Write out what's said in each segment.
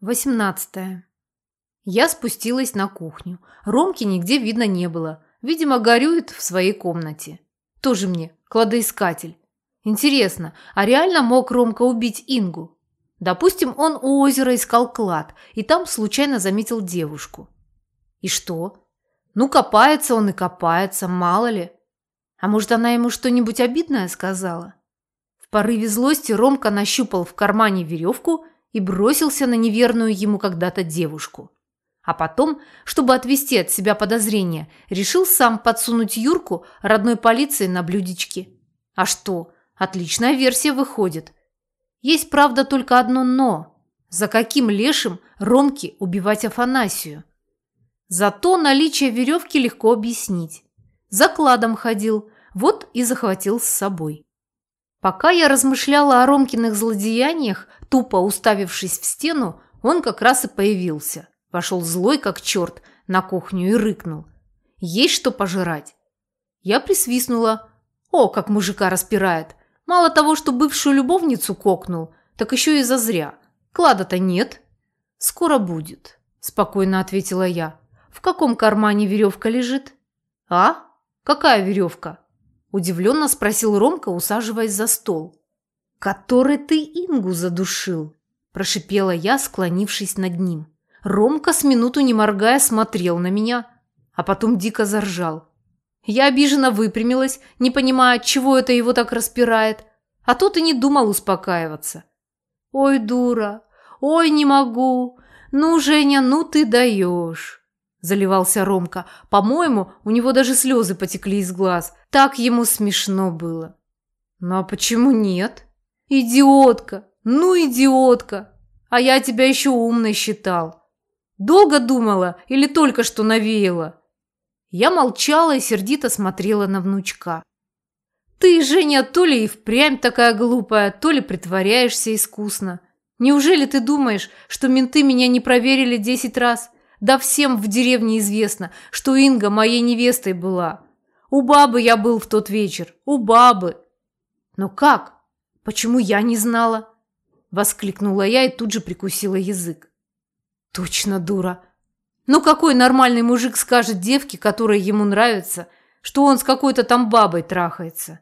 18. Я спустилась на кухню. Ромки нигде видно не было. Видимо, горюет в своей комнате. Тоже мне кладоискатель. Интересно, а реально мог Ромка убить Ингу? Допустим, он у озера искал клад, и там случайно заметил девушку. И что? Ну, копается он и копается, мало ли. А может, она ему что-нибудь обидное сказала? В порыве злости Ромка нащупал в кармане веревку и бросился на неверную ему когда-то девушку. А потом, чтобы отвести от себя подозрения, решил сам подсунуть Юрку родной полиции на блюдечке. А что? Отличная версия выходит. Есть, правда, только одно «но». За каким лешим Ромке убивать Афанасию? Зато наличие веревки легко объяснить. Закладом ходил, вот и захватил с собой. Пока я размышляла о Ромкиных злодеяниях, тупо уставившись в стену, он как раз и появился. Вошел злой, как черт, на кухню и рыкнул. «Есть что пожирать?» Я присвистнула. «О, как мужика распирает! Мало того, что бывшую любовницу кокнул, так еще и зазря. Клада-то нет». «Скоро будет», – спокойно ответила я. «В каком кармане веревка лежит?» «А? Какая веревка?» Удивленно спросил Ромка, усаживаясь за стол. «Который ты Ингу задушил?» Прошипела я, склонившись над ним. Ромка с минуту не моргая смотрел на меня, а потом дико заржал. Я обиженно выпрямилась, не понимая, чего это его так распирает, а тот и не думал успокаиваться. «Ой, дура! Ой, не могу! Ну, Женя, ну ты даешь!» Заливался Ромка. По-моему, у него даже слезы потекли из глаз. Так ему смешно было. Ну а почему нет? Идиотка! Ну, идиотка! А я тебя еще умной считал. Долго думала или только что навеяла? Я молчала и сердито смотрела на внучка. Ты, Женя, то ли и впрямь такая глупая, то ли притворяешься искусно. Неужели ты думаешь, что менты меня не проверили десять раз? Да всем в деревне известно, что Инга моей невестой была. У бабы я был в тот вечер. У бабы. Но как? Почему я не знала? Воскликнула я и тут же прикусила язык. Точно дура. Ну какой нормальный мужик скажет девке, которая ему нравится, что он с какой-то там бабой трахается?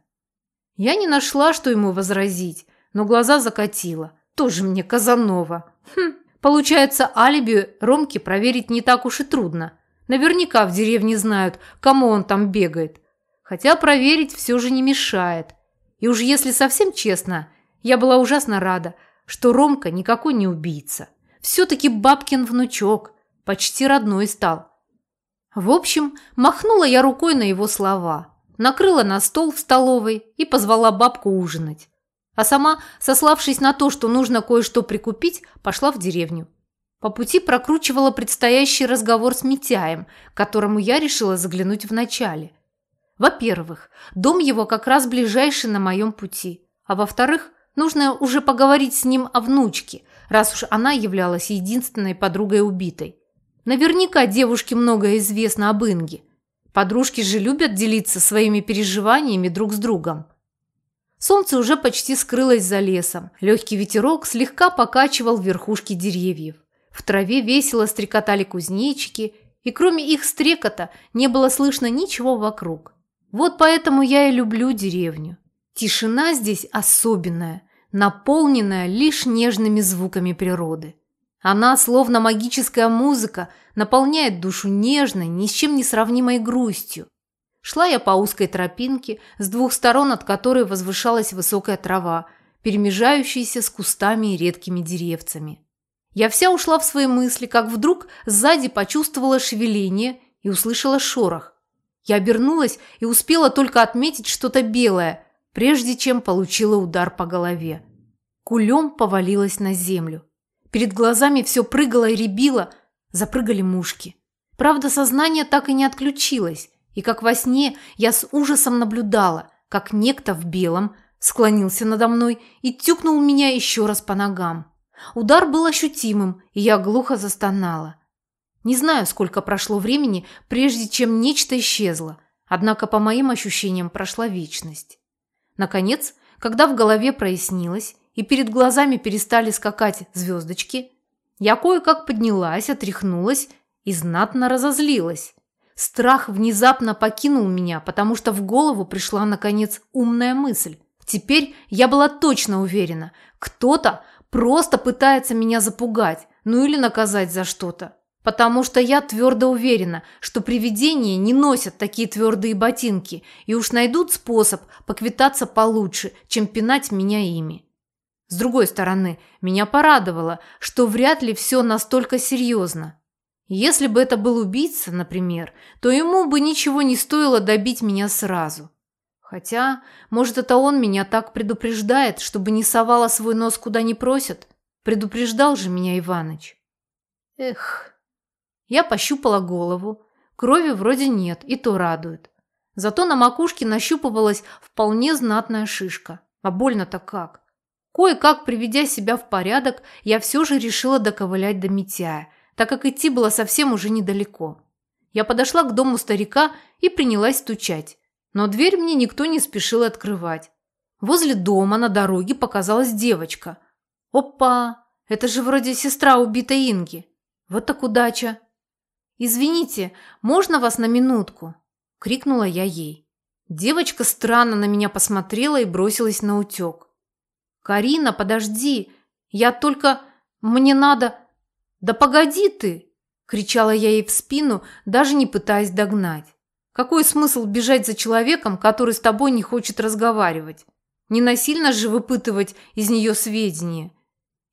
Я не нашла, что ему возразить, но глаза закатила. Тоже мне Казанова. Хм. Получается, алиби Ромки проверить не так уж и трудно. Наверняка в деревне знают, кому он там бегает. Хотя проверить все же не мешает. И уж если совсем честно, я была ужасно рада, что Ромка никакой не убийца. Все-таки бабкин внучок, почти родной стал. В общем, махнула я рукой на его слова, накрыла на стол в столовой и позвала бабку ужинать а сама, сославшись на то, что нужно кое-что прикупить, пошла в деревню. По пути прокручивала предстоящий разговор с Митяем, которому я решила заглянуть вначале. Во-первых, дом его как раз ближайший на моем пути, а во-вторых, нужно уже поговорить с ним о внучке, раз уж она являлась единственной подругой убитой. Наверняка девушке многое известно об Инге. Подружки же любят делиться своими переживаниями друг с другом. Солнце уже почти скрылось за лесом. Легкий ветерок слегка покачивал верхушки деревьев. В траве весело стрекотали кузнечики, и кроме их стрекота не было слышно ничего вокруг. Вот поэтому я и люблю деревню. Тишина здесь особенная, наполненная лишь нежными звуками природы. Она, словно магическая музыка, наполняет душу нежной, ни с чем не сравнимой грустью. Шла я по узкой тропинке, с двух сторон от которой возвышалась высокая трава, перемежающаяся с кустами и редкими деревцами. Я вся ушла в свои мысли, как вдруг сзади почувствовала шевеление и услышала шорох. Я обернулась и успела только отметить что-то белое, прежде чем получила удар по голове. Кулем повалилась на землю. Перед глазами все прыгало и рябило, запрыгали мушки. Правда, сознание так и не отключилось. И как во сне я с ужасом наблюдала, как некто в белом склонился надо мной и тюкнул меня еще раз по ногам. Удар был ощутимым, и я глухо застонала. Не знаю, сколько прошло времени, прежде чем нечто исчезло, однако по моим ощущениям прошла вечность. Наконец, когда в голове прояснилось и перед глазами перестали скакать звездочки, Я кое-как поднялась, отряхнулась и знатно разозлилась. Страх внезапно покинул меня, потому что в голову пришла, наконец, умная мысль. Теперь я была точно уверена, кто-то просто пытается меня запугать, ну или наказать за что-то. Потому что я твердо уверена, что привидения не носят такие твердые ботинки и уж найдут способ поквитаться получше, чем пинать меня ими. С другой стороны, меня порадовало, что вряд ли все настолько серьезно. Если бы это был убийца, например, то ему бы ничего не стоило добить меня сразу. Хотя, может, это он меня так предупреждает, чтобы не совала свой нос куда не просят? Предупреждал же меня Иваныч. Эх. Я пощупала голову. Крови вроде нет, и то радует. Зато на макушке нащупывалась вполне знатная шишка. А больно-то как. Кое-как, приведя себя в порядок, я все же решила доковылять до Митяя – так как идти было совсем уже недалеко. Я подошла к дому старика и принялась стучать, но дверь мне никто не спешил открывать. Возле дома на дороге показалась девочка. Опа! Это же вроде сестра убитой Инги. Вот так удача. «Извините, можно вас на минутку?» – крикнула я ей. Девочка странно на меня посмотрела и бросилась на утек. «Карина, подожди! Я только... Мне надо... «Да погоди ты!» – кричала я ей в спину, даже не пытаясь догнать. «Какой смысл бежать за человеком, который с тобой не хочет разговаривать? Не насильно же выпытывать из нее сведения.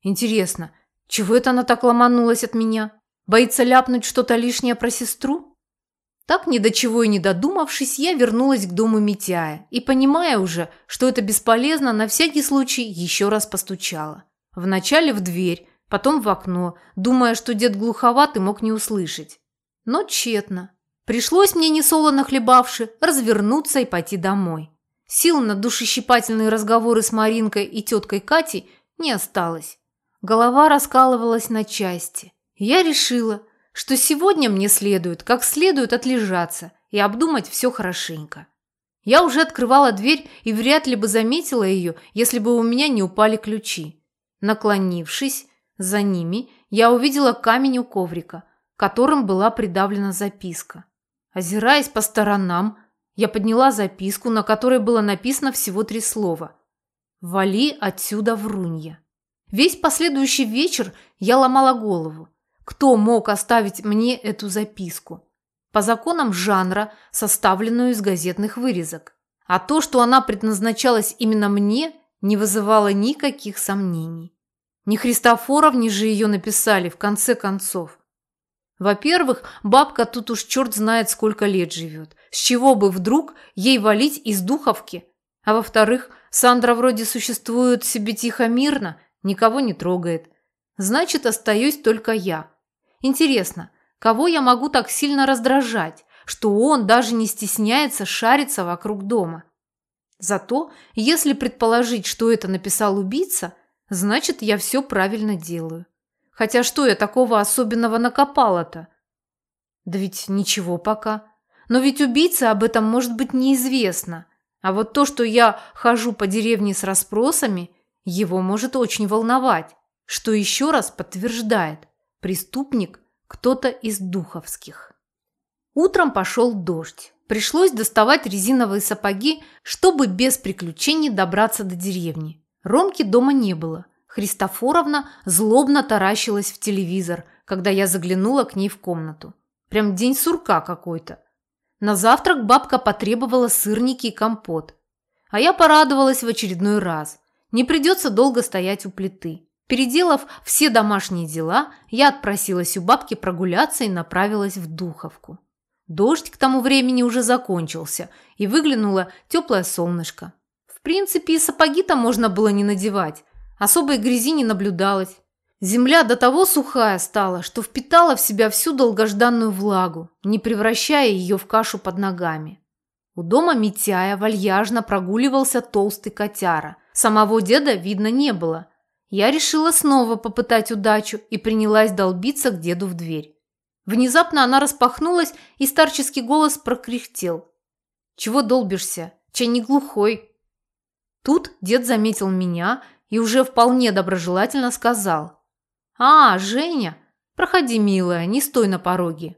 Интересно, чего это она так ломанулась от меня? Боится ляпнуть что-то лишнее про сестру?» Так, ни до чего и не додумавшись, я вернулась к дому Митяя и, понимая уже, что это бесполезно, на всякий случай еще раз постучала. Вначале в дверь, потом в окно, думая, что дед глуховат и мог не услышать. Но тщетно. Пришлось мне, несолоно хлебавши, развернуться и пойти домой. Сил на душещипательные разговоры с Маринкой и теткой Катей не осталось. Голова раскалывалась на части. Я решила, что сегодня мне следует как следует отлежаться и обдумать все хорошенько. Я уже открывала дверь и вряд ли бы заметила ее, если бы у меня не упали ключи. Наклонившись, за ними я увидела камень у коврика, которым была придавлена записка. Озираясь по сторонам, я подняла записку, на которой было написано всего три слова. «Вали отсюда, врунья». Весь последующий вечер я ломала голову. Кто мог оставить мне эту записку? По законам жанра, составленную из газетных вырезок. А то, что она предназначалась именно мне, не вызывало никаких сомнений. Не Христофоровне же ее написали, в конце концов. Во-первых, бабка тут уж черт знает сколько лет живет. С чего бы вдруг ей валить из духовки? А во-вторых, Сандра вроде существует себе тихо-мирно, никого не трогает. Значит, остаюсь только я. Интересно, кого я могу так сильно раздражать, что он даже не стесняется шариться вокруг дома? Зато, если предположить, что это написал убийца – Значит, я все правильно делаю. Хотя что я такого особенного накопала-то? Да ведь ничего пока. Но ведь убийце об этом может быть неизвестно. А вот то, что я хожу по деревне с расспросами, его может очень волновать. Что еще раз подтверждает, преступник кто-то из духовских. Утром пошел дождь. Пришлось доставать резиновые сапоги, чтобы без приключений добраться до деревни. Ромки дома не было. Христофоровна злобно таращилась в телевизор, когда я заглянула к ней в комнату. Прям день сурка какой-то. На завтрак бабка потребовала сырники и компот. А я порадовалась в очередной раз. Не придется долго стоять у плиты. Переделав все домашние дела, я отпросилась у бабки прогуляться и направилась в Духовку. Дождь к тому времени уже закончился, и выглянуло теплое солнышко принципе, и сапоги-то можно было не надевать. Особой грязи не наблюдалось. Земля до того сухая стала, что впитала в себя всю долгожданную влагу, не превращая ее в кашу под ногами. У дома Митяя вальяжно прогуливался толстый котяра. Самого деда видно не было. Я решила снова попытать удачу и принялась долбиться к деду в дверь. Внезапно она распахнулась, и старческий голос прокряхтел. «Чего долбишься? Чай не глухой?» Тут дед заметил меня и уже вполне доброжелательно сказал. «А, Женя! Проходи, милая, не стой на пороге».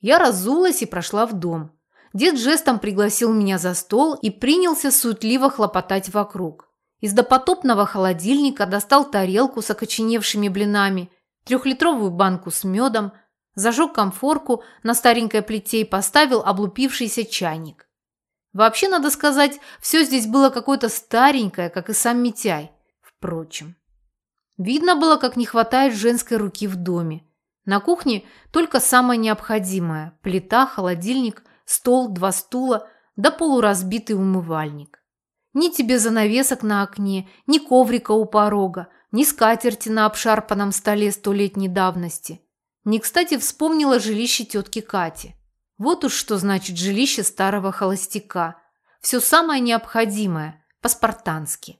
Я разулась и прошла в дом. Дед жестом пригласил меня за стол и принялся суетливо хлопотать вокруг. Из допотопного холодильника достал тарелку с окоченевшими блинами, трехлитровую банку с медом, зажег комфорку на старенькой плите и поставил облупившийся чайник. Вообще, надо сказать, все здесь было какое-то старенькое, как и сам Митяй. Впрочем, видно было, как не хватает женской руки в доме. На кухне только самое необходимое – плита, холодильник, стол, два стула да полуразбитый умывальник. Ни тебе занавесок на окне, ни коврика у порога, ни скатерти на обшарпанном столе столетней давности. Не кстати вспомнила жилище тетки Кати. Вот уж что значит жилище старого холостяка. Все самое необходимое, по-спартански.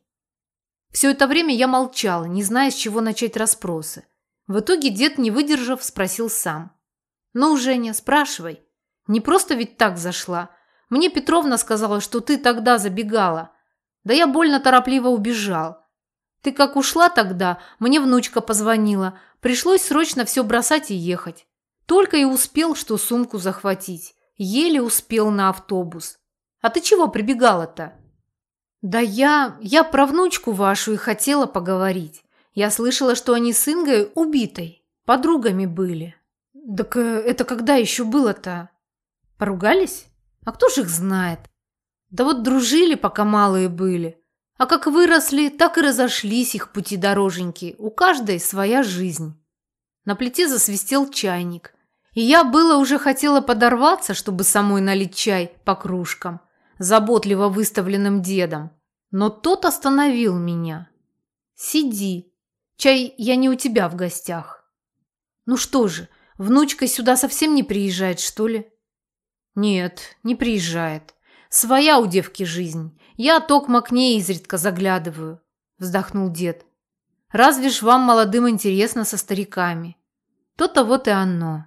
Все это время я молчала, не зная, с чего начать расспросы. В итоге дед, не выдержав, спросил сам. «Ну, Женя, спрашивай. Не просто ведь так зашла. Мне Петровна сказала, что ты тогда забегала. Да я больно торопливо убежал. Ты как ушла тогда, мне внучка позвонила. Пришлось срочно все бросать и ехать. Только и успел, что сумку захватить. Еле успел на автобус. А ты чего прибегала-то? Да я... я про внучку вашу и хотела поговорить. Я слышала, что они с Ингой убитой. Подругами были. Так э, это когда еще было-то? Поругались? А кто ж их знает? Да вот дружили, пока малые были. А как выросли, так и разошлись их пути дороженьки. У каждой своя жизнь. На плите засвистел чайник. И я было уже хотела подорваться, чтобы самой налить чай по кружкам, заботливо выставленным дедом. Но тот остановил меня. «Сиди. Чай я не у тебя в гостях». «Ну что же, внучка сюда совсем не приезжает, что ли?» «Нет, не приезжает. Своя у девки жизнь. Я токмо к ней изредка заглядываю», – вздохнул дед. «Разве ж вам, молодым, интересно со стариками?» То-то вот и оно.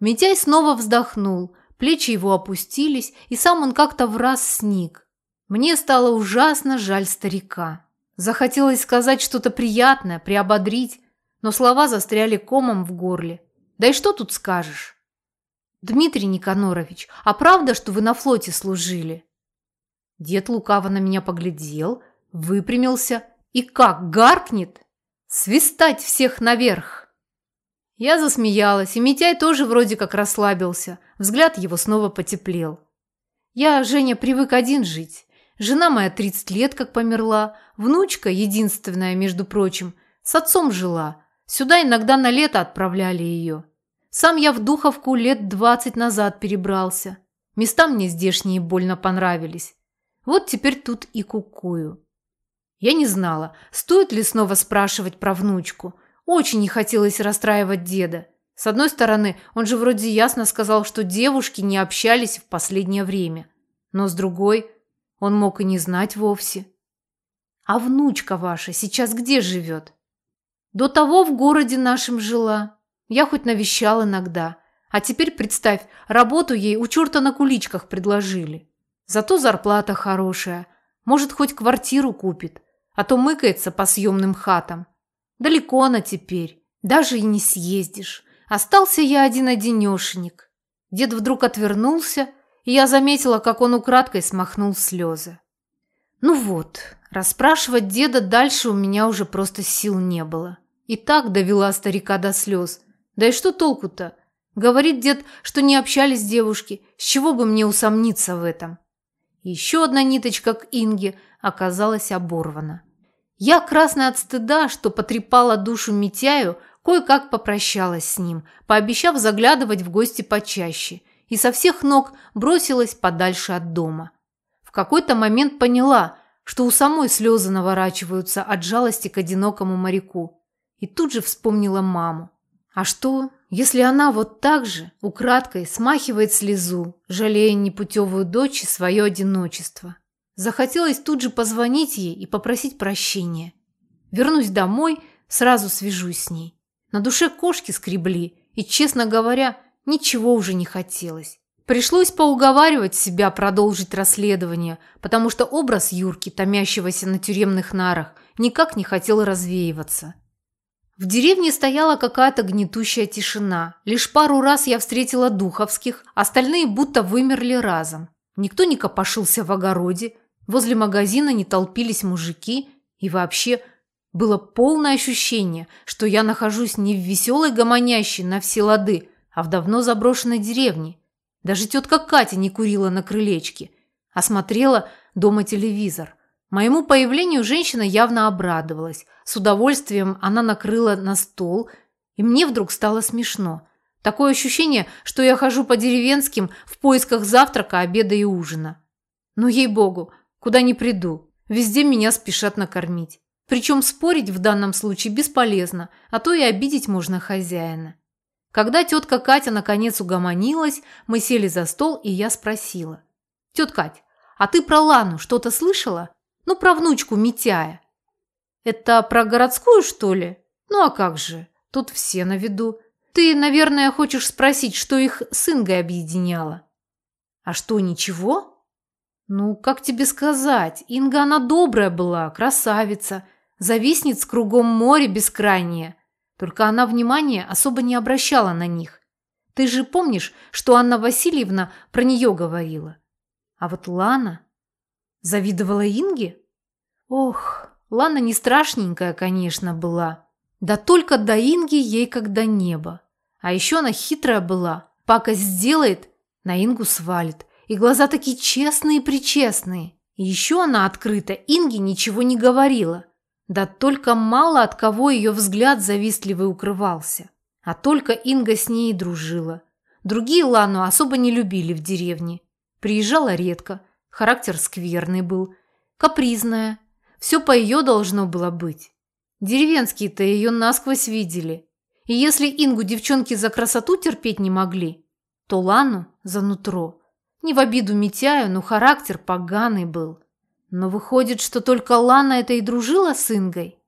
Митяй снова вздохнул, плечи его опустились, и сам он как-то в раз сник. Мне стало ужасно жаль старика. Захотелось сказать что-то приятное, приободрить, но слова застряли комом в горле. Да и что тут скажешь? Дмитрий Никанорович, а правда, что вы на флоте служили? Дед лукаво на меня поглядел, выпрямился и как гаркнет. Свистать всех наверх! Я засмеялась, и Митяй тоже вроде как расслабился. Взгляд его снова потеплел. Я, Женя, привык один жить. Жена моя 30 лет как померла. Внучка, единственная, между прочим, с отцом жила. Сюда иногда на лето отправляли ее. Сам я в Духовку лет 20 назад перебрался. Места мне здешние больно понравились. Вот теперь тут и кукую. Я не знала, стоит ли снова спрашивать про внучку – очень не хотелось расстраивать деда. С одной стороны, он же вроде ясно сказал, что девушки не общались в последнее время. Но с другой, он мог и не знать вовсе. А внучка ваша сейчас где живет? До того в городе нашем жила. Я хоть навещал иногда. А теперь представь, работу ей у черта на куличках предложили. Зато зарплата хорошая. Может, хоть квартиру купит. А то мыкается по съемным хатам. Далеко она теперь, даже и не съездишь. Остался я один-одинешенек. Дед вдруг отвернулся, и я заметила, как он украдкой смахнул слезы. Ну вот, расспрашивать деда дальше у меня уже просто сил не было. И так довела старика до слез. Да и что толку-то? Говорит дед, что не общались девушки, с чего бы мне усомниться в этом? Еще одна ниточка к Инге оказалась оборвана. Я, красная от стыда, что потрепала душу Митяю, кое-как попрощалась с ним, пообещав заглядывать в гости почаще, и со всех ног бросилась подальше от дома. В какой-то момент поняла, что у самой слезы наворачиваются от жалости к одинокому моряку. И тут же вспомнила маму. А что, если она вот так же, украдкой, смахивает слезу, жалея непутевую дочь и свое одиночество? Захотелось тут же позвонить ей и попросить прощения. Вернусь домой, сразу свяжусь с ней. На душе кошки скребли, и, честно говоря, ничего уже не хотелось. Пришлось поуговаривать себя продолжить расследование, потому что образ Юрки, томящегося на тюремных нарах, никак не хотел развеиваться. В деревне стояла какая-то гнетущая тишина. Лишь пару раз я встретила духовских, остальные будто вымерли разом. Никто не копошился в огороде, возле магазина не толпились мужики, и вообще было полное ощущение, что я нахожусь не в веселой гомонящей на все лады, а в давно заброшенной деревне. Даже тетка Катя не курила на крылечке, а смотрела дома телевизор. Моему появлению женщина явно обрадовалась. С удовольствием она накрыла на стол, и мне вдруг стало смешно. Такое ощущение, что я хожу по деревенским в поисках завтрака, обеда и ужина. Но, ей-богу, куда ни приду, везде меня спешат накормить. Причем спорить в данном случае бесполезно, а то и обидеть можно хозяина. Когда тетка Катя наконец угомонилась, мы сели за стол, и я спросила. «Тетка Кать, а ты про Лану что-то слышала? Ну, про внучку Митяя». «Это про городскую, что ли? Ну, а как же? Тут все на виду. Ты, наверное, хочешь спросить, что их с Ингой объединяло?» «А что, ничего?» «Ну, как тебе сказать? Инга она добрая была, красавица» Зависнет с кругом море бескрайнее. Только она внимания особо не обращала на них. Ты же помнишь, что Анна Васильевна про нее говорила? А вот Лана... Завидовала Инге? Ох, Лана не страшненькая, конечно, была. Да только до Инги ей как до неба. А еще она хитрая была. Пакость сделает, на Ингу свалит. И глаза такие честные-причестные. Еще она открыто Инге ничего не говорила. Да только мало от кого ее взгляд завистливый укрывался. А только Инга с ней дружила. Другие Лану особо не любили в деревне. Приезжала редко, характер скверный был, капризная. Все по ее должно было быть. Деревенские-то ее насквозь видели. И если Ингу девчонки за красоту терпеть не могли, то Лану за нутро. Не в обиду Митяю, но характер поганый был. Но выходит, что только Лана это и дружила с Ингой?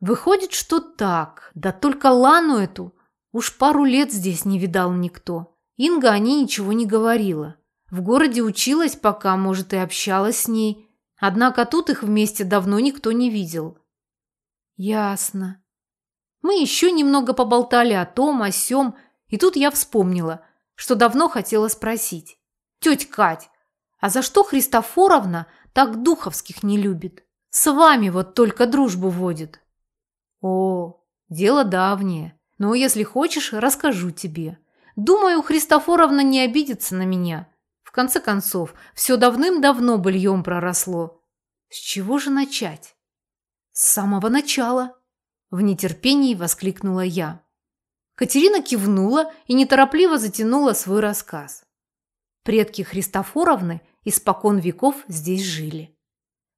Выходит, что так. Да только Лану эту уж пару лет здесь не видал никто. Инга о ней ничего не говорила. В городе училась пока, может, и общалась с ней. Однако тут их вместе давно никто не видел. Ясно. Мы еще немного поболтали о том, о сём, и тут я вспомнила, что давно хотела спросить. Тетя Кать, а за что Христофоровна так духовских не любит. С вами вот только дружбу водит. О, дело давнее. Но если хочешь, расскажу тебе. Думаю, Христофоровна не обидится на меня. В конце концов, все давным-давно быльем проросло. С чего же начать? С самого начала. В нетерпении воскликнула я. Катерина кивнула и неторопливо затянула свой рассказ. Предки Христофоровны испокон веков здесь жили.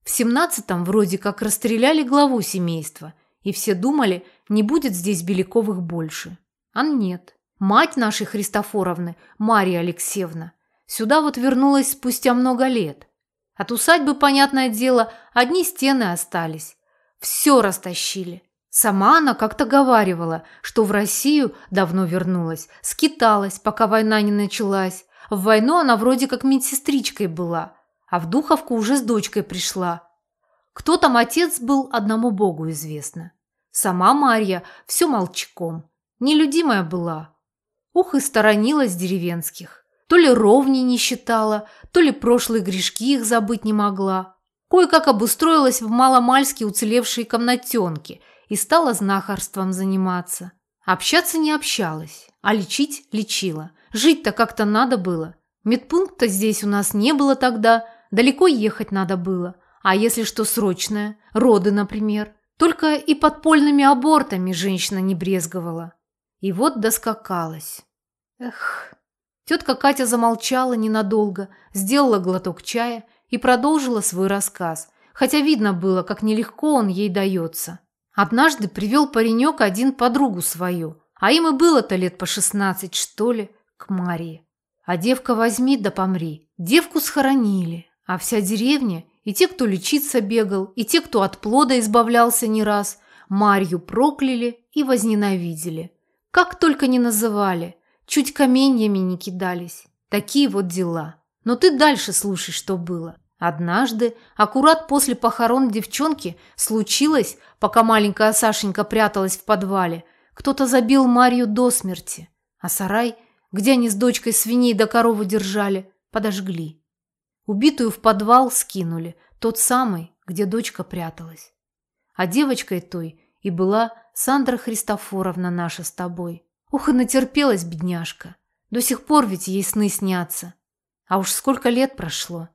В семнадцатом вроде как расстреляли главу семейства, и все думали, не будет здесь Беляковых больше. А нет. Мать нашей Христофоровны, Мария Алексеевна, сюда вот вернулась спустя много лет. От усадьбы, понятное дело, одни стены остались. Все растащили. Сама она как-то говаривала, что в Россию давно вернулась, скиталась, пока война не началась, в войну она вроде как медсестричкой была, а в Духовку уже с дочкой пришла. Кто там отец был, одному богу известно. Сама Марья все молчком, нелюдимая была. Ух и сторонилась деревенских. То ли ровней не считала, то ли прошлые грешки их забыть не могла. Кое-как обустроилась в маломальски уцелевшей комнатенке и стала знахарством заниматься. Общаться не общалась, а лечить лечила – Жить-то как-то надо было. Медпункта здесь у нас не было тогда, далеко ехать надо было. А если что срочное, роды, например. Только и подпольными абортами женщина не брезговала. И вот доскакалась. Эх. Тетка Катя замолчала ненадолго, сделала глоток чая и продолжила свой рассказ, хотя видно было, как нелегко он ей дается. Однажды привел паренек один подругу свою, а им и было-то лет по шестнадцать, что ли к Марии. А девка возьми да помри. Девку схоронили, а вся деревня, и те, кто лечиться бегал, и те, кто от плода избавлялся не раз, Марью прокляли и возненавидели. Как только не называли, чуть каменьями не кидались. Такие вот дела. Но ты дальше слушай, что было. Однажды, аккурат после похорон девчонки, случилось, пока маленькая Сашенька пряталась в подвале, кто-то забил Марью до смерти, а сарай, где они с дочкой свиней до да корову держали, подожгли. Убитую в подвал скинули, тот самый, где дочка пряталась. А девочкой той и была Сандра Христофоровна наша с тобой. Ух, и натерпелась бедняжка. До сих пор ведь ей сны снятся. А уж сколько лет прошло.